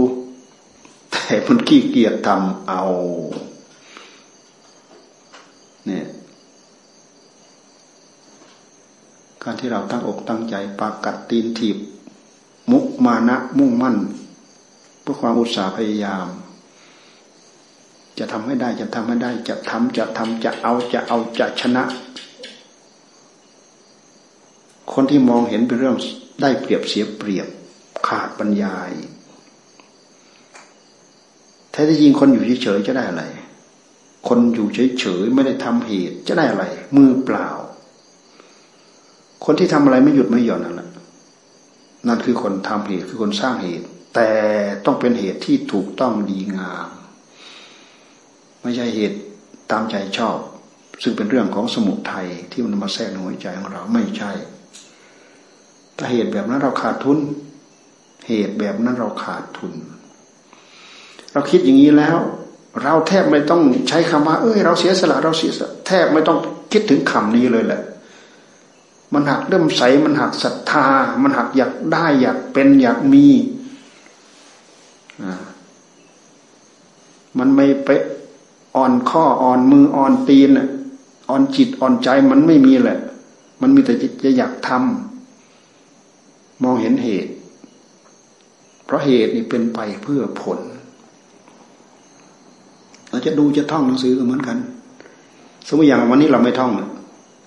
แต่มันขี้เกียจทำเอา เนี่ยการที่เราตั้งอกตั้งใจปากัดตีนถีบ มุกมานะมุ่งมั่นเพื่อความอุตสาห์พยายาม จะทำให้ได้จะทำให้ได้ จะทำจะทำจะเอาจะเอาจะชนะ คนที่มองเห็นเป็นเรื่องได้เปรียบเสียเปรียบขาดปัญญาแท้ที่จริงคนอยู่เฉยๆจะได้อะไร คนอยู่เฉยๆไม่ได้ทำเหตุจะได้อะไร มือเปล่า คนที่ทำอะไรไม่หยุดไม่หย่อนนั่นแหละนั่นคือคนทำเหตุคือคนสร้างเหตุ แต่ต้องเป็นเหตุที่ถูกต้องดีงาม ไม่ใช่เหตุตามใจชอบ ซึ่งเป็นเรื่องของสมุทัยที่มันมาแทรกในหัวใจของเราไม่ใช่ถ้าเหตุแบบนั้นเราขาดทุน เหตุแบบนั้นเราขาดทุน เราคิดอย่างนี้แล้ว เราแทบไม่ต้องใช้คำว่า เอ้ย เราเสียสละเราเสียสละแทบไม่ต้องคิดถึงคำนี้เลยแหละ มันหักเริ่มใสมันหักศรัทธา มันหักอยากได้อยากเป็นอยากมีมันไม่ไปอ่อนข้ออ่อนมืออ่อนตีนอ่อนจิตอ่อนใจมันไม่มีแหละ มันมีแต่จะอยากทำมองเห็นเหตุ เพราะเหตุนี่เป็นไปเพื่อผล เราจะดูจะท่องหนังสือก็เหมือนกัน สมมติอย่างวันนี้เราไม่ท่อง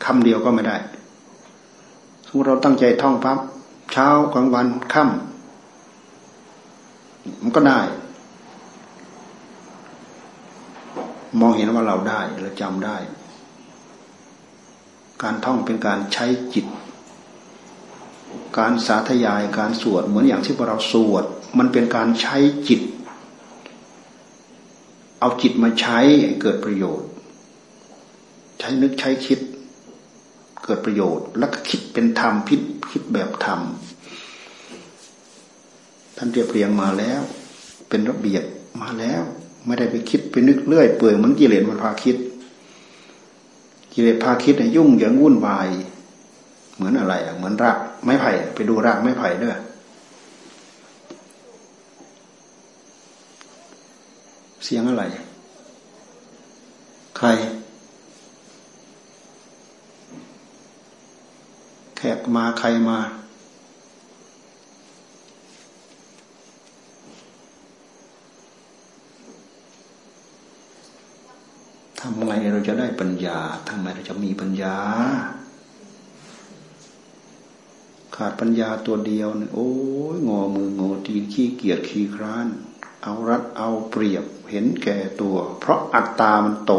คำเดียวก็ไม่ได้ สมมติเราตั้งใจท่องปั๊บเช้ากลางวันค่ำมันก็ได้ มองเห็นว่าเราได้เราจำได้ การท่องเป็นการใช้จิต การสาธยายการสวดเหมือนอย่างที่พวกเราสวด มันเป็นการใช้จิต เอาจิตมาใช้เกิดประโยชน์ ใช้นึกใช้คิด เกิดประโยชน์ แล้วก็คิดเป็นธรรมพิษคิดแบบธรรมท่านเรียบเรียงมาแล้ว เป็นระเบียบมาแล้ว ไม่ได้ไปคิดไปนึกเลื่อยเปื่อยเหมือนกิเลสมันพาคิด กิเลสพาคิดเนี่ยยุ่งเหยิงวุ่นวาย เหมือนอะไรอะเหมือนรากไม้ไผ่ไปดูรากไม้ไผ่ด้วย เสียงอะไร ใคร แขกมาใครมา ทำไงเราจะได้ปัญญา ทำไมเราจะมีปัญญา ขาดปัญญาตัวเดียวเนี่ยโอ้ยงอมืองอตีนขี้เกียจขี้คร้าน เอารัดเอาเปรียบเห็นแก่ตัว เพราะอัตตามันโต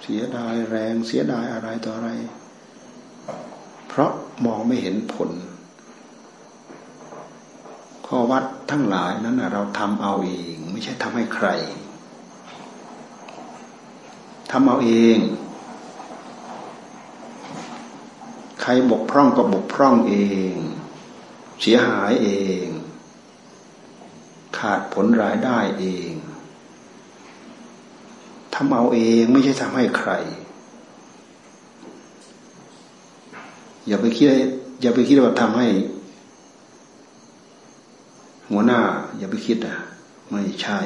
เสียดายแรงเสียดายอะไรต่ออะไร เพราะมองไม่เห็นผล ข้อวัดทั้งหลายนั้นเราทำเอาเอง ไม่ใช่ทำให้ใครทำเอาเอง ใค รบกพร่องก็บกพร่องเอง เสียหายเอง ขาดผลรายได้เองทำเอาเองไม่ใช่ทำให้ใคร อย่าไปคิดอย่าไปคิดว่าทำให้ หัวหน้า อย่าไปคิดอะ ไม่ใช่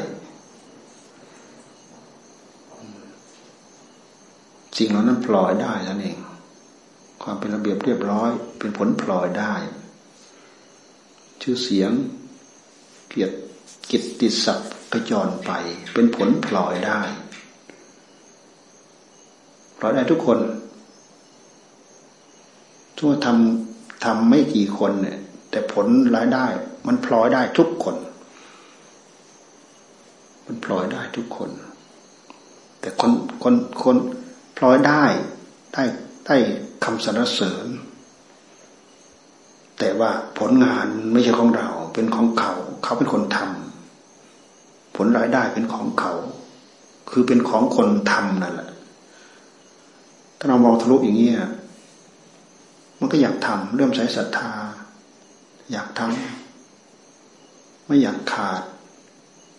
สิ่งเหล่านั้นพลอยได้แล้วเอง ความเป็นระเบียบเรียบร้อย เป็นผลพลอยได้ ชื่อเสียง เกียรติกิตติศัพท์กระจรไป เป็นผลพลอยได้พลอยได้ทุกคนทั่วทำทำไม่กี่คนเนี่ย แต่ผลรายได้ มันพลอยได้ทุกคน มันพลอยได้ทุกคน แต่คนคนคนพลอยได้ได้ได้ คำสรรเสริญ แต่ว่าผลงานไม่ใช่ของเราเป็นของเขา เขาเป็นคนทำผลรายได้เป็นของเขา คือเป็นของคนทำนั่นแหละ ถ้าเรามองทะลุอย่างนี้มันก็อยากทำเริ่มใช้ศรัทธา อยากทำไม่อยากขาด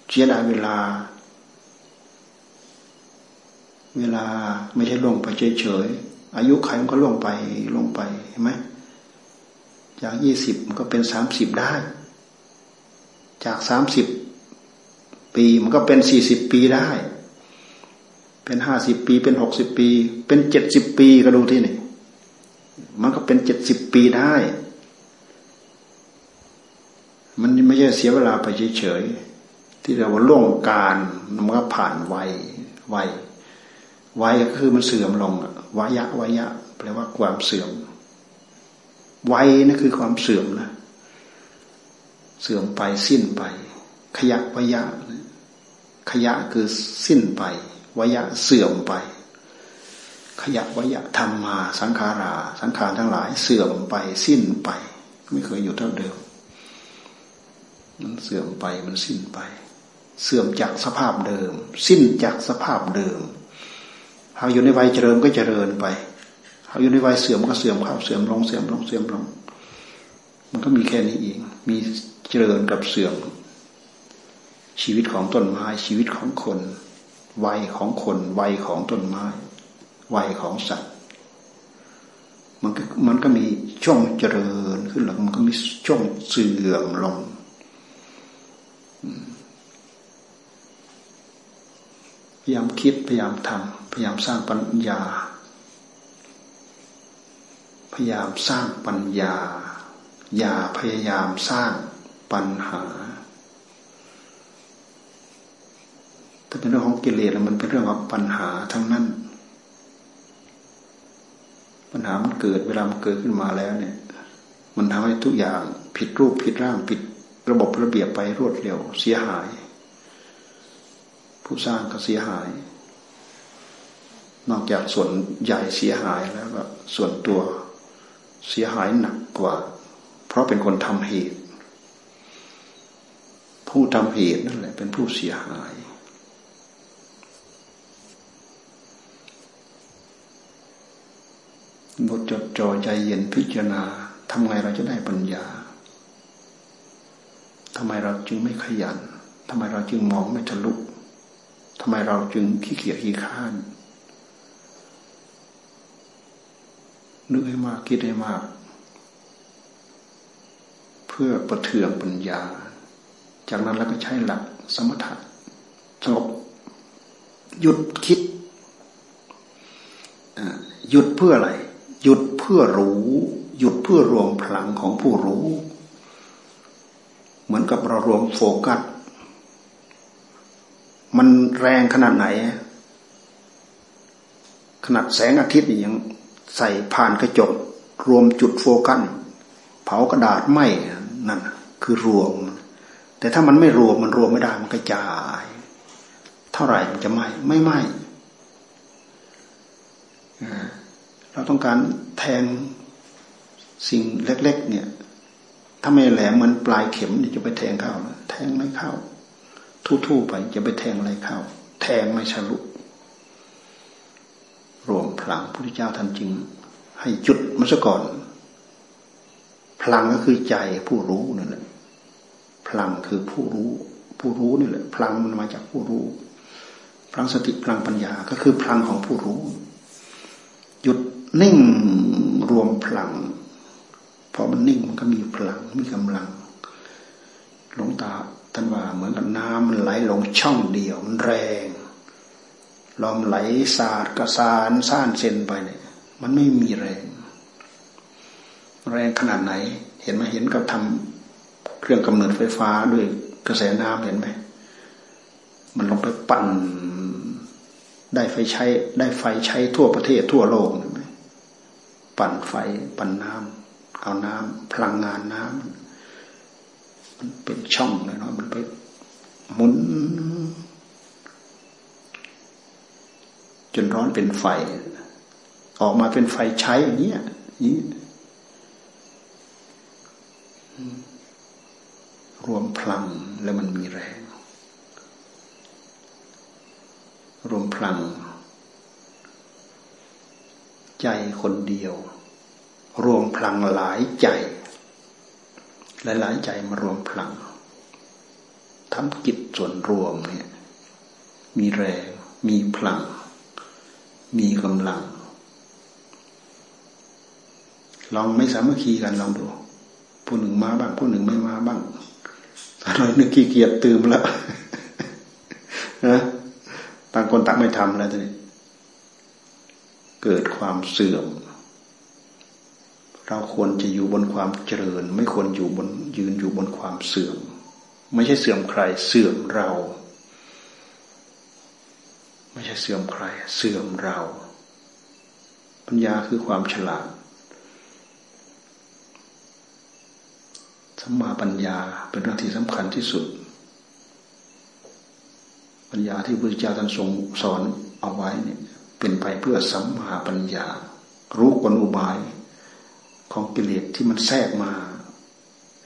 เสียดายเวลา เวลาไม่ใช่ลงไปเฉยๆ อายุไขมันก็ล่วงไปลงไปเห็นไหมจากยี่สิบมันก็เป็นสามสิบได้ จากสามสิบปีมันก็เป็นสี่สิบปีได้ เป็นห้าสิบปี เป็นหกสิบปี เป็นเจ็ดสิบปีก็ดูที่นี่มันก็เป็นเจ็ดสิบปีได้ มันไม่ใช่เสียเวลาไปเฉยๆที่เราว่าล่วงการมันก็ผ่านวัยวั วัยก็คือมันเสื่อมลงวายะวายะ แปลว่าความเสื่อมวัยนั่นคือความเสื่อมนะ เสื่อมไปสิ้นไป ขยะวายะขยะคือสิ้นไปวายะเสื่อมไป ขยะวายะธรรมมา สังขารา สังขารทั้งหลาย เสื่อมไปสิ้นไป ไม่เคยอยู่เท่าเดิม มันเสื่อมไปมันสิ้นไป เสื่อมจากสภาพเดิม สิ้นจากสภาพเดิม หากอยู่ในวัยเจริญก็เจริญไปหากอยู่ในวัยเสื่อมก็เสื่อมเข้าเสื่อมลงเสื่อมลงเสื่อมลง มันก็มีแค่นี้เอง มีเจริญกับเสื่อม ชีวิตของต้นไม้ชีวิตของคน วัยของคนวัยของต้นไม้ วัยของสัตว์ มันก็มันก็มีช่วงเจริญขึ้นหลังมันก็มีช่วงเสื่อมลงพยายามคิดพยายามทำ พยายามสร้างปัญญา พยายามสร้างปัญญา อย่าพยายามสร้างปัญหา ถ้าเป็นเรื่องของกิเลสมันเป็นเรื่องของปัญหาทั้งนั้น ปัญหามันเกิดเวลามันเกิดขึ้นมาแล้วเนี่ย มันทำให้ทุกอย่างผิดรูปผิดร่างผิดระบบระเบียบไปรวดเร็วเสียหาย ผู้สร้างก็เสียหาย นอกจากส่วนใหญ่เสียหายแล้วก็ส่วนตัวเสียหายหนักกว่า เพราะเป็นคนทำเหตุ ผู้ทำเหตุนั่นแหละ เป็นผู้เสียหาย บทจดจ่อใจเย็นพิจารณาทำไงเราจะได้ปัญญาทำไมเราจึงไม่ขยันทำไมเราจึงมองไม่ทะลุทำไมเราจึงขี้เกียจขี้ข้าน นึกให้มากคิดให้มาก เพื่อประเทืองปัญญา จากนั้นแล้วก็ใช้หลักสมถะสงบหยุดคิดหยุดเพื่ออะไร หยุดเพื่อรู้ หยุดเพื่อรวมพลังของผู้รู้ เหมือนกับเรารวมโฟกัส มันแรงขนาดไหน ขนาดแสงอาทิตย์ยัง ใส่ผ่านกระจก รวมจุดโฟกัสเผากระดาษไหมนั่นคือรวม แต่ถ้ามันไม่รวมมันรวมไม่ได้มันกระจาย เท่าไหร่มันจะไหมไม่ไหมเราต้องการแทงสิ่งเล็ก ๆ เนี่ย ถ้าไม่แหลมเหมือนปลายเข็มนี่จะไปแทงเข้าแทงไม่เข้า ทู่ๆไปจะไปแทงอะไรเข้า แทงไม่ฉลุ รวมพลังพุทธเจ้าท่านจึง ให้จุดมันซะก่อน พลังก็คือใจผู้รู้นั่นแหละพลังคือผู้รู้ ผู้รู้นี่แหละพลังมันมาจากผู้รู้พลังสติพลังปัญญาก็คือพลังของผู้รู้ หยุดนิ่งรวมพลังพอมันนิ่งมันก็มีพลังมีกำลังหลวงตาท่านว่าเหมือนกับน้ำมันไหลลงช่องเดียวมันแรง ลมไหลสาดกระสานซ่านเซนไปเนี่ยมันไม่มีแรง แรงขนาดไหน เห็นไหมเห็นกับทำเครื่องกำเนิดไฟฟ้าด้วยกระแสน้ำเห็นไหมมันลงไปปั่น ได้ไฟใช้ ได้ไฟใช้ทั่วประเทศทั่วโลกเห็นไหมปั่นไฟ ปั่นน้ำเอาน้ำพลังงานน้ำมันเป็นช่องเลยเนาะมันไปหมุน จนร้อนเป็นไฟ ออกมาเป็นไฟใช้อย่างเงี้ยนี้รวมพลังแล้วมันมีแรง รวมพลัง ใจคนเดียว รวมพลังหลายใจ หลายๆใจมารวมพลังทำกิจส่วนรวมเนี่ย มีแรง มีพลัง มีกำลัง ลองไม่สามัคคีกันลองดูผู้หนึ่งมาบ้างผู้หนึ่งไม่มาบ้างถ้าเรานึกขี้เกียจตื่มแล้วนะต่างคนต่างไม่ทำแล้วทีนี้เกิดความเสื่อม เราควรจะอยู่บนความเจริญ ไม่ควรอยู่บนยืนอยู่บนความเสื่อม ไม่ใช่เสื่อมใครเสื่อมเรา ไม่ใช่เสื่อมใคร เสื่อมเรา ปัญญาคือความฉลาดสัมมาปัญญาเป็นเรื่องที่สำคัญที่สุด ปัญญาที่พระพุทธเจ้าท่านทรงสอนเอาไว้เนี่ยเป็นไปเพื่อสัมมาปัญญา รู้กลอุบายของกิเลสที่มันแทรกมา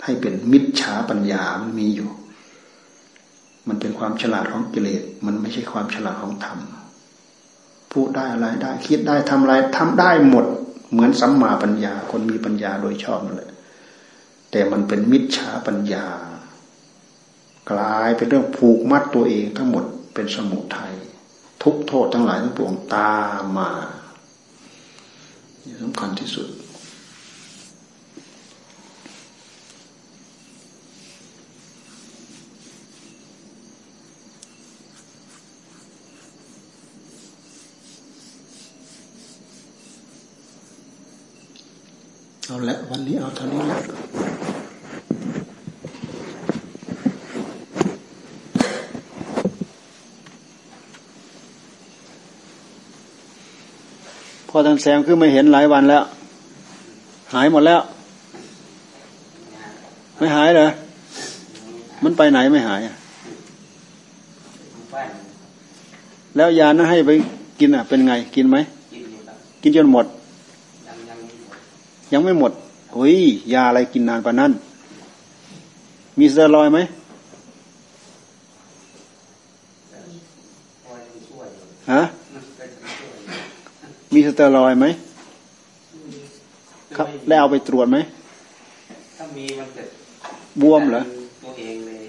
ให้เป็นมิจฉาปัญญามันมีอยู่ มันเป็นความฉลาดของกิเลส มันไม่ใช่ความฉลาดของธรรมพูดได้อะไรได้ คิดได้ทำอะไรทำได้หมด เหมือนสัมมาปัญญา คนมีปัญญาโดยชอบนั่นแหละแต่มันเป็นมิจฉาปัญญา กลายเป็นเรื่องผูกมัดตัวเองทั้งหมดเป็นสมุทัยทุกโทษทั้งหลายทั้งปวงตามมาสำคัญที่สุด เอาละวันนี้เอาเท่านี้แหละพอท่านแซมคือไม่เห็นหลายวันแล้ว หายหมดแล้ว ไม่หายเหรอมันไปไหนไม่หายอะแล้วยานั้นให้ไปกินอะ เป็นไงกินไหม กินจนหมด ยังไม่หมดโอ้ยยาอะไรกินนานกว่านั้น มีสเตอรอยไหมฮะมีสเตอรอยไหมครับได้เอาไปตรวจไหมถ้ามีมันจะบวมเหรอตัวเองเลย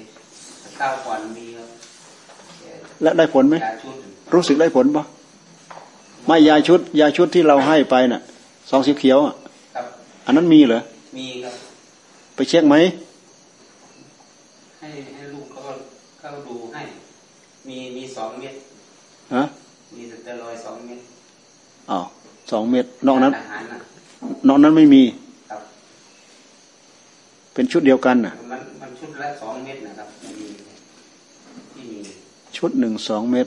ข้าวก่อนมีครับและได้ผลไหมรู้สึกได้ผลปะไม่ยาชุด ยาชุดที่เราให้ไปน่ะซองสีเขียวอะ อันนั้นมีเหรอ มีครับ ไปเช็คไหม ให้ให้ลูกเขาเขาดูให้ มีมีสองเม็ดฮะ มีสเตียรอยสองเม็ดอ้าวสองเม็ดนอกนั้น นอกนั้นไม่มีเป็นชุดเดียวกันน่ะ มันมันชุดละสองเม็ดนะครับมีที่มีชุดหนึ่งสองเม็ด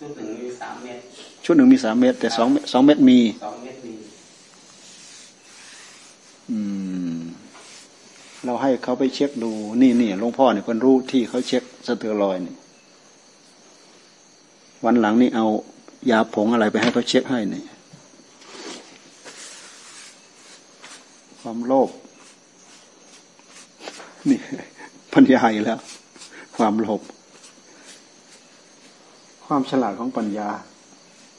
ชุดหนึ่งมีสามเม็ดชุดหนึ่งมีสามเม็ดแต่สองสองเม็ดมีสองเม็ดมีอืมเรา ให้เขาไปเช็คดู นี่นี่หลวงพ่อเนี่ยคนรู้ที่เขาเช็คสเตอรอยนี่วันหลังนี่เอายาผงอะไรไปให้เขาเช็คให้เนี่ยความโลภนี่ปัญญาอีกแล้ว ความโลภความฉลาดของปัญญา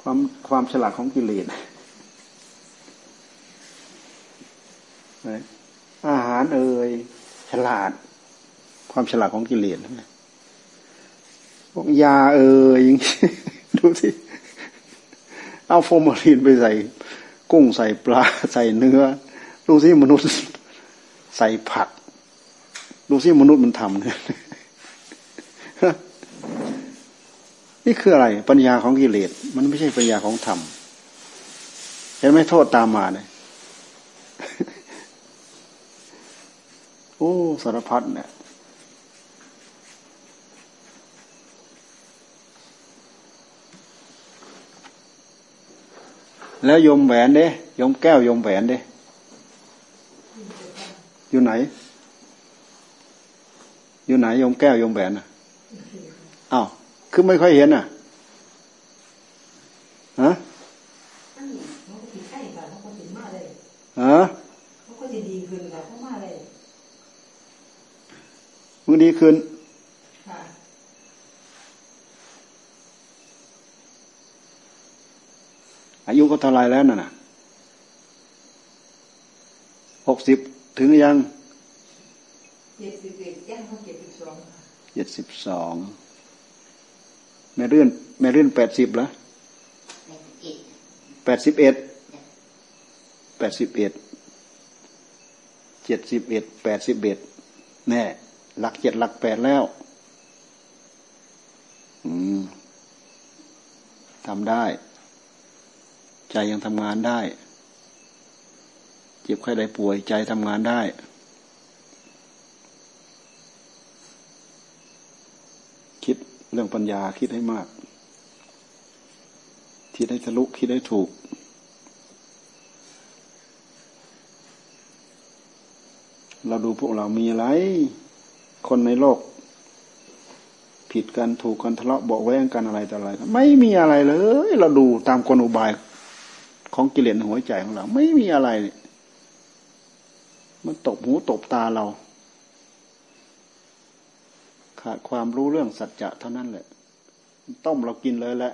ความความฉลาดของกิเลสอาหารเอ่ยฉลาด ความฉลาดของกิเลสพวกยาเอ่ยดูสิเอาโฟมารีนไปใส่ กุ้งใส่ปลาใส่เนื้อ ดูสิมนุษย์ใส่ผัก ดูสิมนุษย์มันทำเนี่ยนี่คืออะไร ปัญญาของกิเลสมันไม่ใช่ปัญญาของธรรมเห็นไหมโทษตามมาเนี่ย โอ้สารพัดเนี่ยแล้วยมแหวนเด้ยมแก้วยมแหวนเด้อยู่ไหน อยู่ไหนยมแก้วยมแหวนอะอ้าวคือไม่ค่อยเห็นอะฮะฮะ มึงดีขึ้นอายุก็เท่าไรแล้วน่ะหกสิบถึงยังเจ็ดสิบเอ็ดย่างเขาเจ็ดสิบสองเจ็ดสิบสองแม่เรื่อนแม่เรื่อนแปดสิบแล้วแปดสิบเอ็ดแปดสิบเอ็ดเจ็ดสิบเอ็ดแปดสิบเอ็ดแน่ หลักเจ็ดหลักแปดแล้วอืมทำได้ ใจยังทำงานได้ เจ็บไข้ได้ป่วยใจทำงานได้คิดเรื่องปัญญาคิดให้มาก คิดให้ทะลุคิดให้ถูก เราดูพวกเรามีอะไร คนในโลก ผิดกันถูกกันทะเลาะเบาะแว้งกันอะไรต่ออะไรไม่มีอะไรเลย เราดูตามกลอุบายของกิเลสหัวใจของเรา ไม่มีอะไร มันตบหูตบตาเรา ขาดความรู้เรื่องสัจจะเท่านั้นแหละ ต้มเรากินเลยแหละ